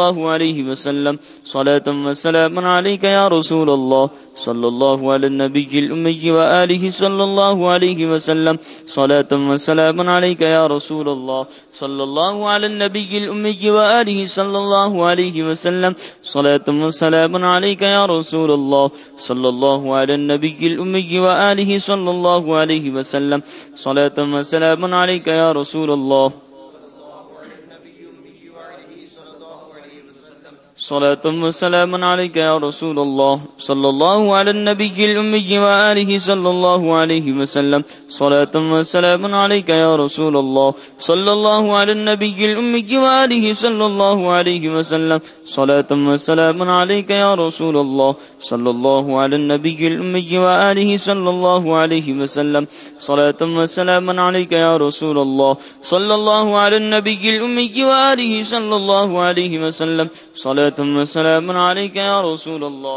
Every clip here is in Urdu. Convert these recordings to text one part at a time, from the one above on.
الله عليه وسلم صلاة وسلام عليك يا رسول الله صلى الله على النبي الأمي وآله صلى الله عليه وسلم صلاة وسلام عليك يا رسول الله صلى الله على النبي الأمي وآله صلى الله عليه وسلم صلاة وسلام عليك يا رسول الله صلى الله على النبي الأمي وآله صلى الله عليه وسلم صلاة وسلام عليك يا رسول الله صلاة وسلام عليك يا رسول الله. صلى الله على النبي الأمي وآله صلى الله عليه وسلم. صلاة وسلام عليك يا رسول الله. صلى الله على النبي الأمي وآله صلى الله عليه وسلم. صلاة وسلام عليك يا رسول الله. صلى الله على النبي الأمي وآله صلى الله عليه وسلم. صلاة وسلام عليك يا رسول الله. صلى الله على النبي الأمي وآله صلى الله عليه وسلم. صلاة ثم وسلام عليك يا رسول الله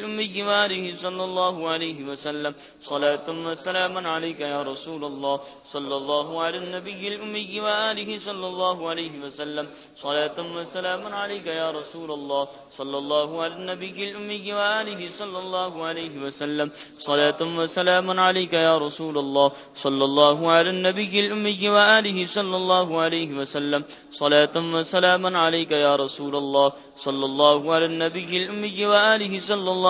الأمي وآله صلى الله عليه وسلم. صلاة وسلام عليك يا رسول الله. صلى الله على النبي الأمي وآله صلى الله عليه وسلم. صلاة وسلام عليك يا رسول الله. صلى الله على النبي الأمي وآله صلى الله عليه وسلم. صلاة وسلام عليك يا رسول الله. صلى الله على النبي الأمي وآله صلى الله عليه وسلم. صلاة وسلام عليك يا رسول الله. صلى الله على النبي الأمي وآله صلى الله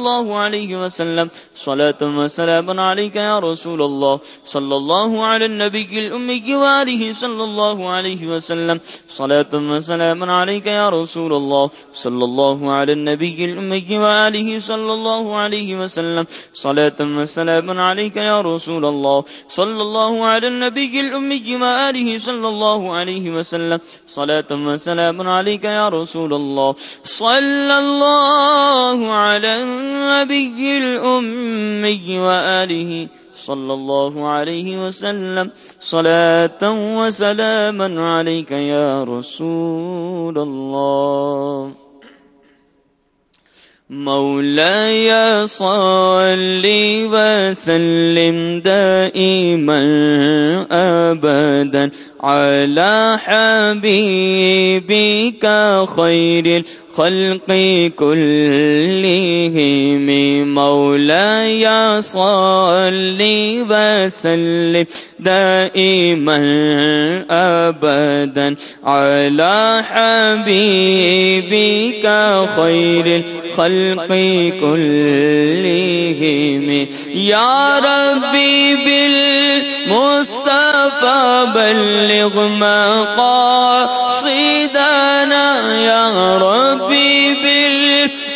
الله عليه وسلم. صلاة وسلام عليك يا رسول الله. صلى الله على النبي الأمي وآله صلى الله عليه وسلم. صلاة وسلام عليك يا رسول الله. صلى الله على النبي الأمي وآله صلى الله عليه وسلم. صلاة وسلام عليك يا رسول الله. صلى الله على النبي الأمي وآله صلى الله عليه وسلم. صلاة وسلام عليك يا رسول الله. صلى الله على النبي الأمي وآله صلى الله عليه وسلم صلاة وسلاما عليك يا رسول الله. مولاي صل وسلم دائما أبدا على حبيبك خير الخلق كلهم. مولاي صل وسلم دائما أبدا على حبيبك خير الخلق خلقی كلهم يا ربي بالمصطفى بلغ مقاصدنا۔ يا ربي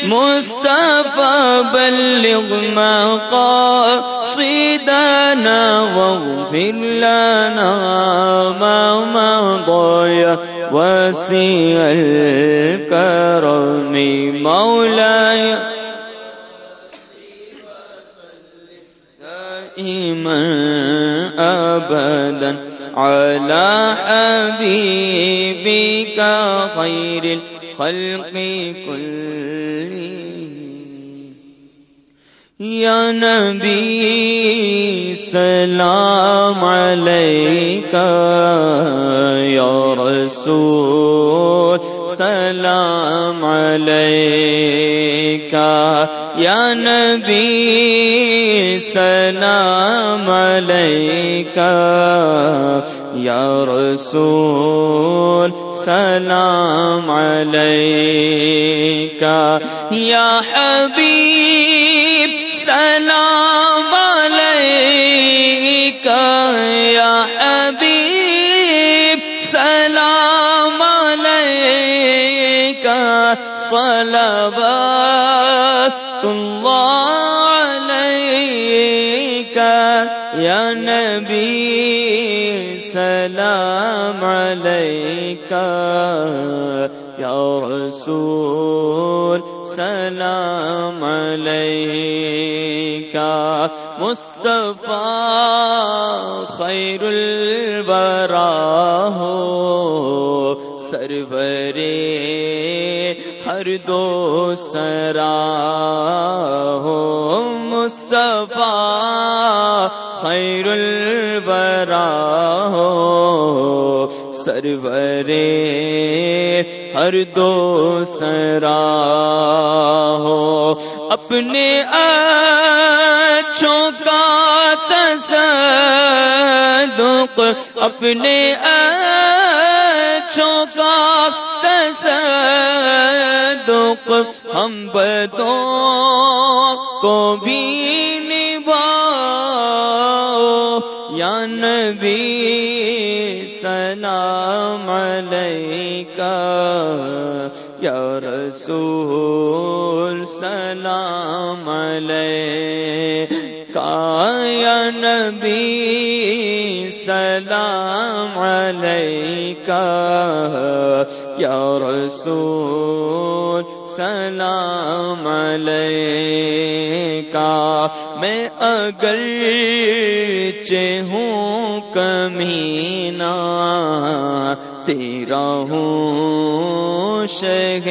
مصطفى بلغ مقاصدنا۔ واغفر لنا ما مضى وسيع على حبيبك خير الخلق كلهم. یا نبی سلام علیکہ یا رسول سلام علیکہ یا نبی سلام علیکہ یا رسول سلام علیکہ یا حبیب سلام علیکہ یا حبیب سلام علیکہ صلوات یا نبی سلام علیکہ، یا رسول سلام علیکہ، مصطفیٰ خیر البرا ہو، سرور ہر دو سرا ہو۔ مصطفیٰ خیر البرا ہو، سرور ہر دو سرا ہو۔ اپنے اچھوں کا تصدق، اپنے اچھوں کا تصدق، ہم بدوں کو بھی نبی سلام علیکہ، یا رسول سلام علیکہ، یا نبی سلام علیکہ، یا رسول سلام علیکہ۔ میں اگر ہوں کمینہ تیرا ہوں شہ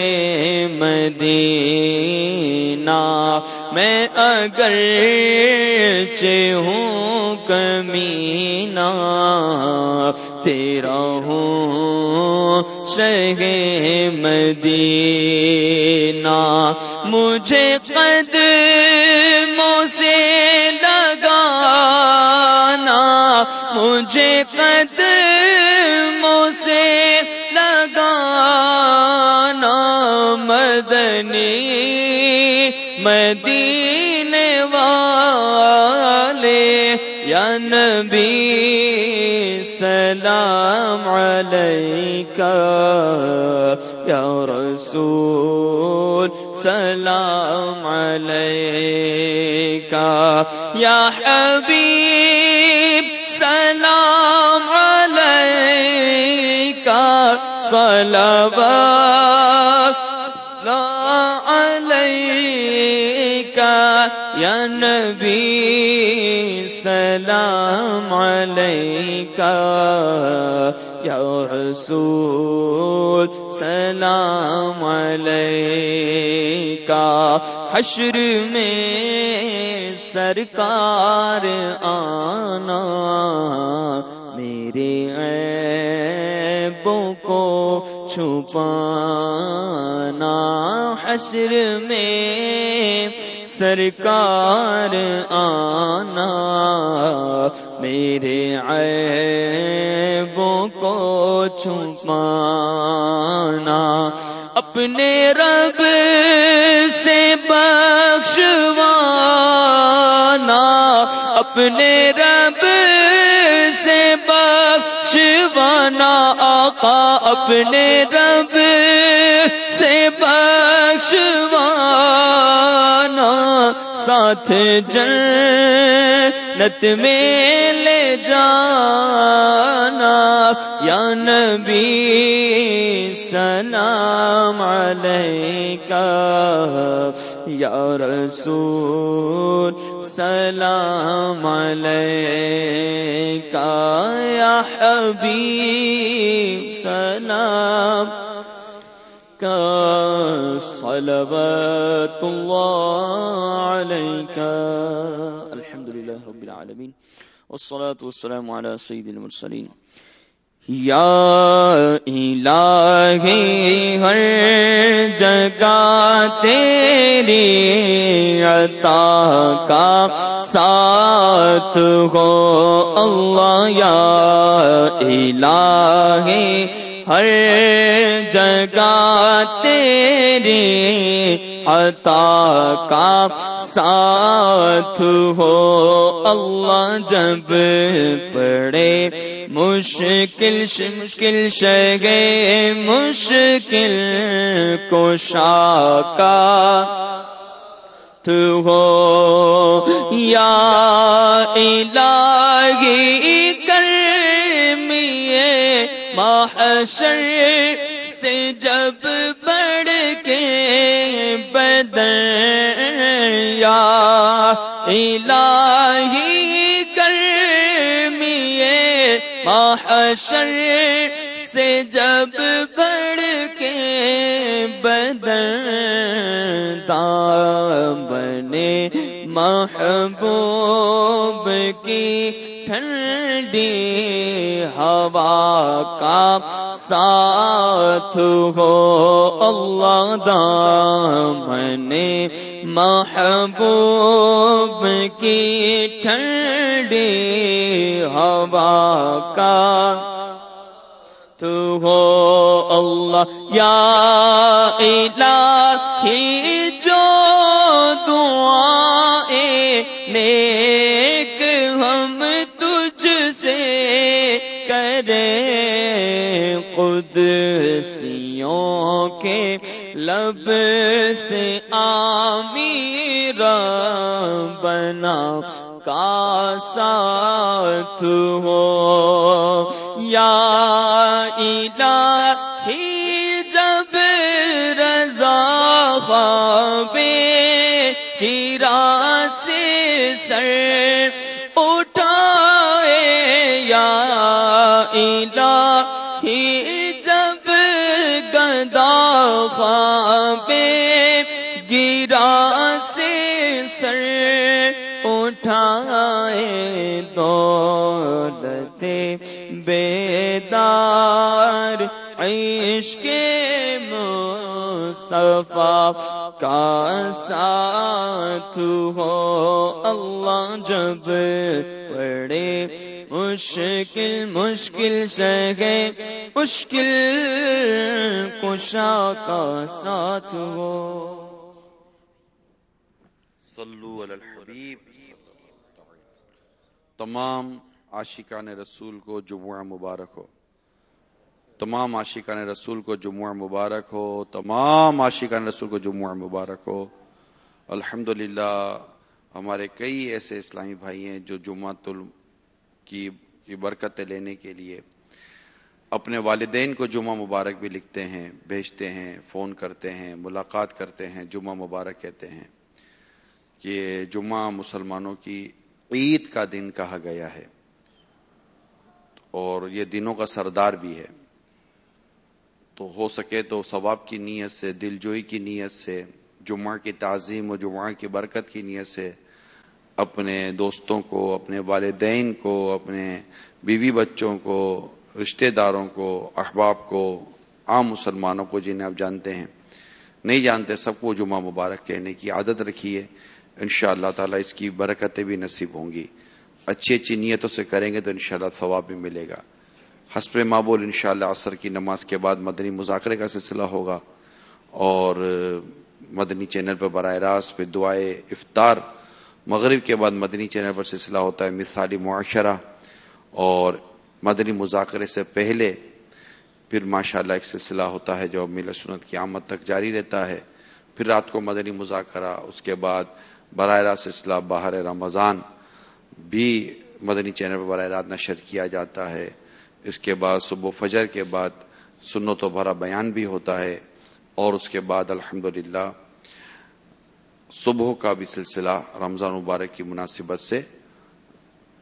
مدینہ۔ میں اگر ہوں کمینہ تیرا ہوں شہ مدینہ۔ مجھے قد مجھے قد سے لگانا مدنی مدینے والے، یا نبی سلام علیکہ، یا رسول سلام علیکہ، یا حبیب یا نبی سلام علیکہ یا رسول سلام علیکہ حشر میں سرکار آنا میرے عیبوں کو چھپانا حشر میں سرکار آنا میرے عیبوں کو چھپانا اپنے رب سے بخشوانا اپنے رب سے بخشوانا آقا اپنے رب سے بخشوانا ساتھ جنت میں لے جانا۔ یا نبی سلام علیکہ۔ یا رسول، سلام علیکہ، یا حبیب، سلام کا، صلوات الله عليك الحمد لله رب العالمين والصلاة والسلام على سيد المرسلين یا الہی ہر جگہ تیری عطا کا ساتھ ہو اللہ یا الہی ہر جگہ تیری عطا کا ساتھ ہو۔ اللہ جب پڑے مشکل مشکل شگے مشکل کو شاکا تو ہو۔ یا الہی کرمیے محشر سے جب بڑھ کے بدن یا الہی کرمیے محشر سے جب بڑھ کے بدن دام بنے محبوب کی ٹھنڈی ہوا کا ساتھ ہو اللہ دام محبوب کی ٹھنڈی ہوا کا تو ہو اللہ یا الہی قدسیوں کے لب سے آمیر بنا کا ساتھ ہو۔ یا الہی جب رضا خوابے ہیرا سے سر بیدار عشق مصطفیٰ کا ساتھ ہو اللہ جب پڑے مشکل مشکل سگے مشکل کشا کا ساتھ ہو۔ صلو علی الحبیب۔ تمام عاشقان رسول کو جمعہ مبارک ہو۔ تمام عاشقان رسول کو جمعہ مبارک ہو۔ تمام عاشقان رسول کو جمعہ مبارک ہو۔ الحمد ہمارے کئی ایسے اسلامی بھائی ہیں جو جمعہ کی کی برکتیں لینے کے لیے اپنے والدین کو جمعہ مبارک بھی لکھتے ہیں، بھیجتے ہیں، فون کرتے ہیں، ملاقات کرتے ہیں، جمعہ مبارک کہتے ہیں۔ یہ جمعہ مسلمانوں کی عید کا دن کہا گیا ہے۔ اور یہ دنوں کا سردار بھی ہے۔ تو ہو سکے تو ثواب کی نیت سے دل جوئی کی نیت سے، جمعہ کی تعظیم و جمعہ کی برکت کی نیت سے اپنے دوستوں کو، اپنے والدین کو، اپنے بیوی بچوں کو، رشتہ داروں کو، احباب کو، عام مسلمانوں کو، جنہیں آپ جانتے ہیں۔ نہیں جانتے سب کو جمعہ مبارک کہنے کی عادت رکھی ہے ان شاء اللہ تعالیٰ اس کی برکتیں بھی نصیب ہوں گی۔ اچھی اچھی نیتوں سے کریں گے تو انشاءاللہ ثواب بھی ملے گا۔ حسب معبول انشاءاللہ عصر کی نماز کے بعد مدنی مذاکرے کا سلسلہ ہوگا اور مدنی چینل پر براہ راست پہ دعائے افطار مغرب کے بعد مدنی چینل پر سلسلہ ہوتا ہے مثالی معاشرہ اور مدنی مذاکرے سے پہلے پھر ماشاءاللہ ایک سلسلہ ہوتا ہے جو میل سنت کی آمد تک جاری رہتا ہے۔ پھر رات کو مدنی مذاکرہ، اس کے بعد براہ راست اصلاح باہر رمضان بھی مدنی چینل پر براہ راست نشر کیا جاتا ہے۔ اس کے بعد صبح و فجر کے بعد سنت و بھرا بیان بھی ہوتا ہے اور اس کے بعد الحمد صبح کا بھی سلسلہ رمضان مبارک کی مناسبت سے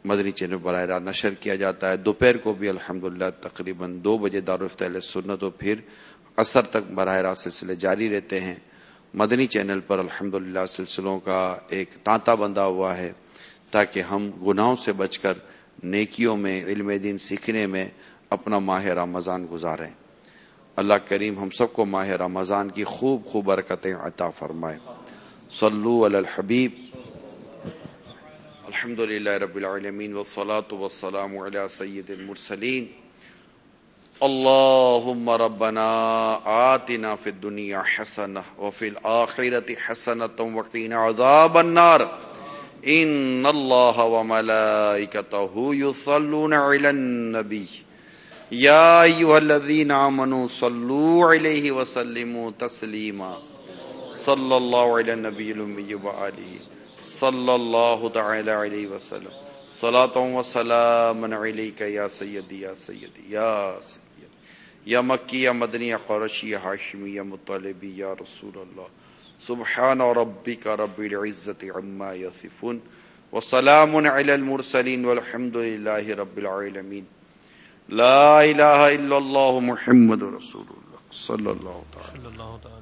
مدنی چینل براہ راست نشر کیا جاتا ہے۔ دوپہر کو بھی الحمد للہ تقریباً دو بجے دارالفت سنت و پھر اثر تک براہ راست سلسلے جاری رہتے ہیں۔ مدنی چینل پر الحمد سلسلوں کا ایک تانتا بندہ ہوا ہے۔ تاکہ ہم گناہوں سے بچ کر نیکیوں میں، علم دین سیکھنے میں اپنا ماہ رمضان گزاریں۔ اللہ کریم ہم سب کو ماہ رمضان کی خوب خوب برکتیں عطا فرمائے۔ صلو علی الحبیب۔ الحمد للہ رب العالمین والصلاة والسلام علی سید المرسلین۔ اللهم ربنا آتنا في الدنيا حسنة وفي الآخرة حسنة وقنا عذاب النار۔ إن الله وملائكته يصلون على النبي. يا أيها الذين آمنوا صلوا عليه وسلموا تسليما. صلى الله على النبي الأمي وآله. صلى الله تعالى عليه وسلم. صلاة وسلام عليك يا سيدي يا سيدي يا سيدي. يا مكي، يا مدني، يا قرشي، يا هاشمي يا مطالبي يا رسول الله. سبحان ربك رب العزة عما يصفون وسلام على المرسلين والحمد لله رب العالمين. لا إله إلا الله محمد رسول الله. صلى الله تعالى.